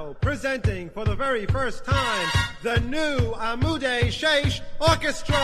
now presenting for the very first time the new Amude Sheish Orchestra.